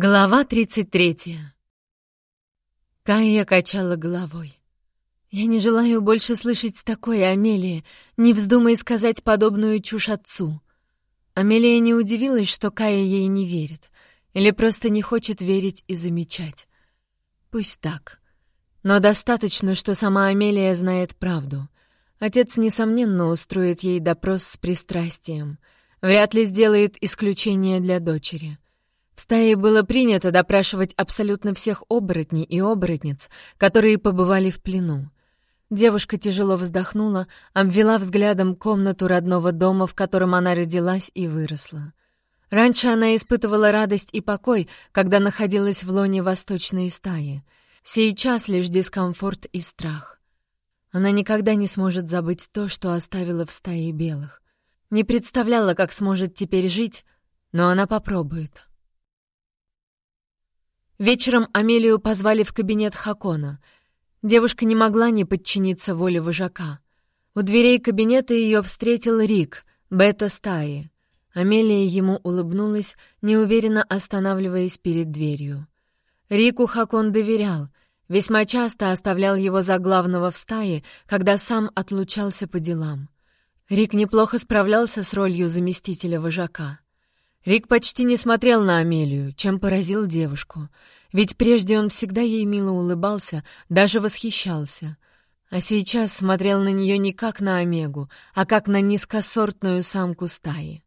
Глава 33. Кая качала головой. «Я не желаю больше слышать такое, Амелия. Не вздумай сказать подобную чушь отцу». Амелия не удивилась, что Кая ей не верит. Или просто не хочет верить и замечать. Пусть так. Но достаточно, что сама Амелия знает правду. Отец, несомненно, устроит ей допрос с пристрастием. Вряд ли сделает исключение для дочери. В стае было принято допрашивать абсолютно всех оборотней и оборотниц, которые побывали в плену. Девушка тяжело вздохнула, обвела взглядом комнату родного дома, в котором она родилась и выросла. Раньше она испытывала радость и покой, когда находилась в лоне восточной стаи. Сейчас лишь дискомфорт и страх. Она никогда не сможет забыть то, что оставила в стае белых. Не представляла, как сможет теперь жить, но она попробует. Вечером Амелию позвали в кабинет Хакона. Девушка не могла не подчиниться воле вожака. У дверей кабинета ее встретил Рик, бета стаи. Амелия ему улыбнулась, неуверенно останавливаясь перед дверью. Рику Хакон доверял, весьма часто оставлял его за главного в стае, когда сам отлучался по делам. Рик неплохо справлялся с ролью заместителя вожака. Рик почти не смотрел на Амелию, чем поразил девушку. Ведь прежде он всегда ей мило улыбался, даже восхищался. А сейчас смотрел на нее не как на Омегу, а как на низкосортную самку стаи.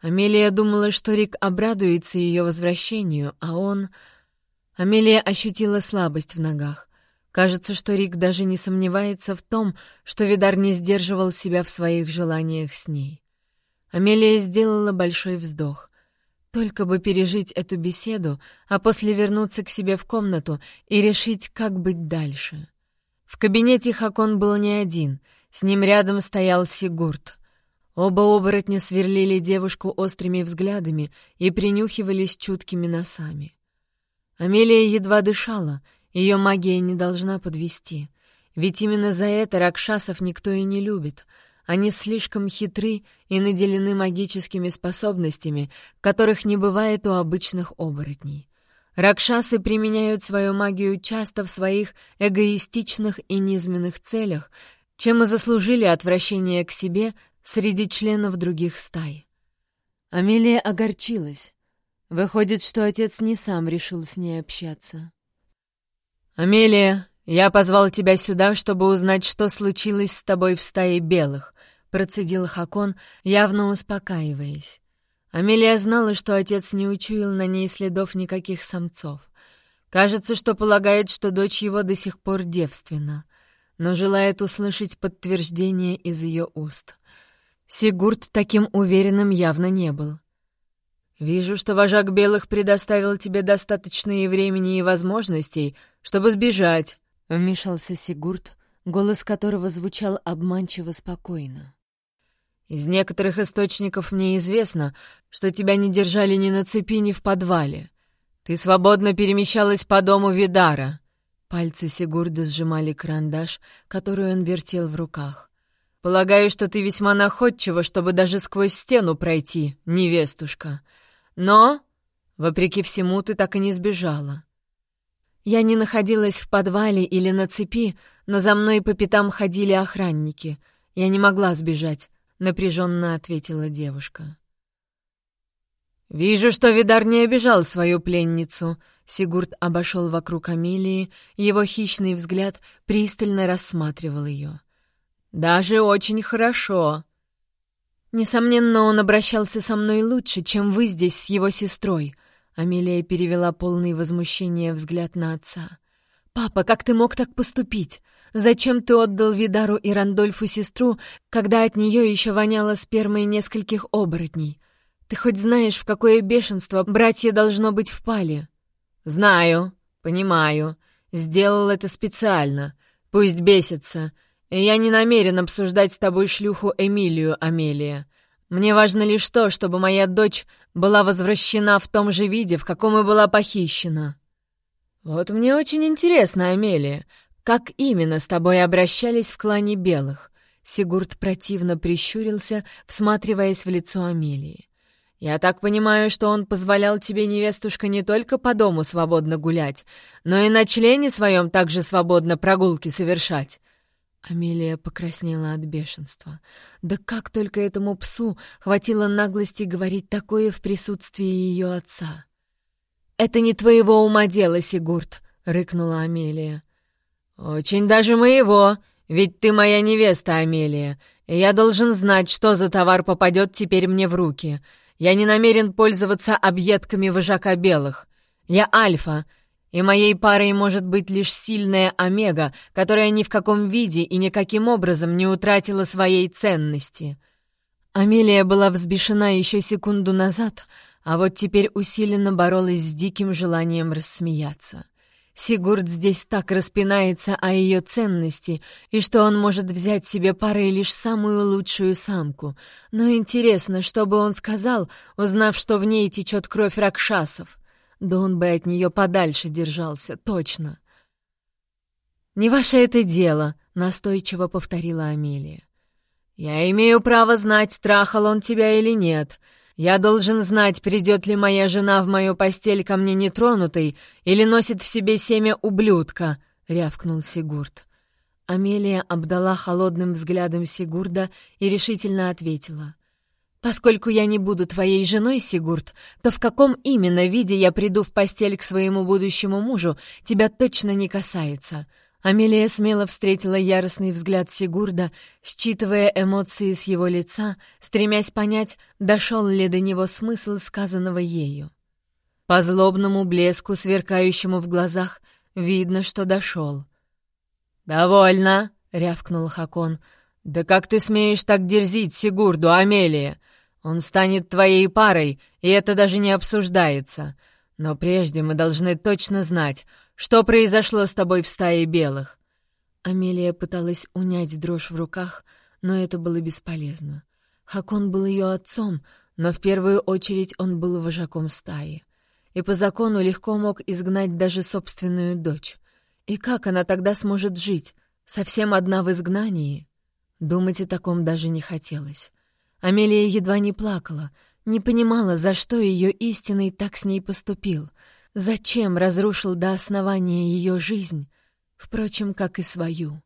Амелия думала, что Рик обрадуется ее возвращению, а он... Амелия ощутила слабость в ногах. Кажется, что Рик даже не сомневается в том, что Видар не сдерживал себя в своих желаниях с ней. Амелия сделала большой вздох. Только бы пережить эту беседу, а после вернуться к себе в комнату и решить, как быть дальше. В кабинете Хакон был не один, с ним рядом стоял Сигурд. Оба оборотня сверлили девушку острыми взглядами и принюхивались чуткими носами. Амелия едва дышала, ее магия не должна подвести, ведь именно за это Ракшасов никто и не любит — они слишком хитры и наделены магическими способностями, которых не бывает у обычных оборотней. Ракшасы применяют свою магию часто в своих эгоистичных и низменных целях, чем и заслужили отвращение к себе среди членов других стай. Амелия огорчилась. Выходит, что отец не сам решил с ней общаться. «Амелия, я позвал тебя сюда, чтобы узнать, что случилось с тобой в стае белых. — процедил Хакон, явно успокаиваясь. Амелия знала, что отец не учуял на ней следов никаких самцов. Кажется, что полагает, что дочь его до сих пор девственна, но желает услышать подтверждение из ее уст. Сигурд таким уверенным явно не был. «Вижу, что вожак белых предоставил тебе достаточно и времени и возможностей, чтобы сбежать», — вмешался Сигурд, голос которого звучал обманчиво спокойно. Из некоторых источников мне известно, что тебя не держали ни на цепи, ни в подвале. Ты свободно перемещалась по дому Видара». Пальцы Сигурда сжимали карандаш, который он вертел в руках. «Полагаю, что ты весьма находчива, чтобы даже сквозь стену пройти, невестушка. Но, вопреки всему, ты так и не сбежала». Я не находилась в подвале или на цепи, но за мной по пятам ходили охранники. Я не могла сбежать. — напряженно ответила девушка. «Вижу, что Видар не обижал свою пленницу», — Сигурд обошел вокруг Амелии, его хищный взгляд пристально рассматривал ее. «Даже очень хорошо». «Несомненно, он обращался со мной лучше, чем вы здесь с его сестрой», — Амелия перевела полный возмущения взгляд на отца. «Папа, как ты мог так поступить? Зачем ты отдал Видару и Рандольфу сестру, когда от нее еще воняло спермой нескольких оборотней? Ты хоть знаешь, в какое бешенство братья должно быть впали?» «Знаю, понимаю. Сделал это специально. Пусть бесится. я не намерен обсуждать с тобой шлюху Эмилию, Амелия. Мне важно лишь то, чтобы моя дочь была возвращена в том же виде, в каком и была похищена». «Вот мне очень интересно, Амелия, как именно с тобой обращались в клане белых?» Сигурд противно прищурился, всматриваясь в лицо Амелии. Я так понимаю, что он позволял тебе, невестушка, не только по дому свободно гулять, но и на члене своем также свободно прогулки совершать». Амелия покраснела от бешенства. Да как только этому псу хватило наглости говорить такое в присутствии ее отца. «Это не твоего ума дело, Сигурд», — рыкнула Амелия. «Очень даже моего, ведь ты моя невеста, Амелия, и я должен знать, что за товар попадет теперь мне в руки. Я не намерен пользоваться объедками вожака белых. Я Альфа, и моей парой может быть лишь сильная Омега, которая ни в каком виде и никаким образом не утратила своей ценности. Амелия была взбешена еще секунду назад, а вот теперь усиленно боролась с диким желанием рассмеяться. Сигурд здесь так распинается о ее ценности, и что он может взять себе парой лишь самую лучшую самку. Но интересно, что бы он сказал, узнав, что в ней течет кровь ракшасов. Да он бы от нее подальше держался, точно. «Не ваше это дело», — настойчиво повторила Амелия. «Я имею право знать, трахал он тебя или нет. Я должен знать, придет ли моя жена в мою постель ко мне нетронутой или носит в себе семя ублюдка», — рявкнул Сигурд. Амелия обдала холодным взглядом Сигурда и решительно ответила. «Поскольку я не буду твоей женой, Сигурд, то в каком именно виде я приду в постель к своему будущему мужу, тебя точно не касается». Амелия смело встретила яростный взгляд Сигурда, считывая эмоции с его лица, стремясь понять, дошел ли до него смысл сказанного ею. По злобному блеску, сверкающему в глазах, видно, что дошел. «Довольно!» — рявкнул Хакон. «Да как ты смеешь так дерзить Сигурду, Амелия? Он станет твоей парой, и это даже не обсуждается. Но прежде мы должны точно знать, что произошло с тобой в стае белых. Амелия пыталась унять дрожь в руках, но это было бесполезно. Хакон был ее отцом, но в первую очередь он был вожаком стаи. И по закону легко мог изгнать даже собственную дочь. И как она тогда сможет жить? Совсем одна в изгнании? Думать о таком даже не хотелось. Амелия едва не плакала, не понимала, за что ее истинный так с ней поступил, зачем разрушил до основания ее жизнь, впрочем, как и свою.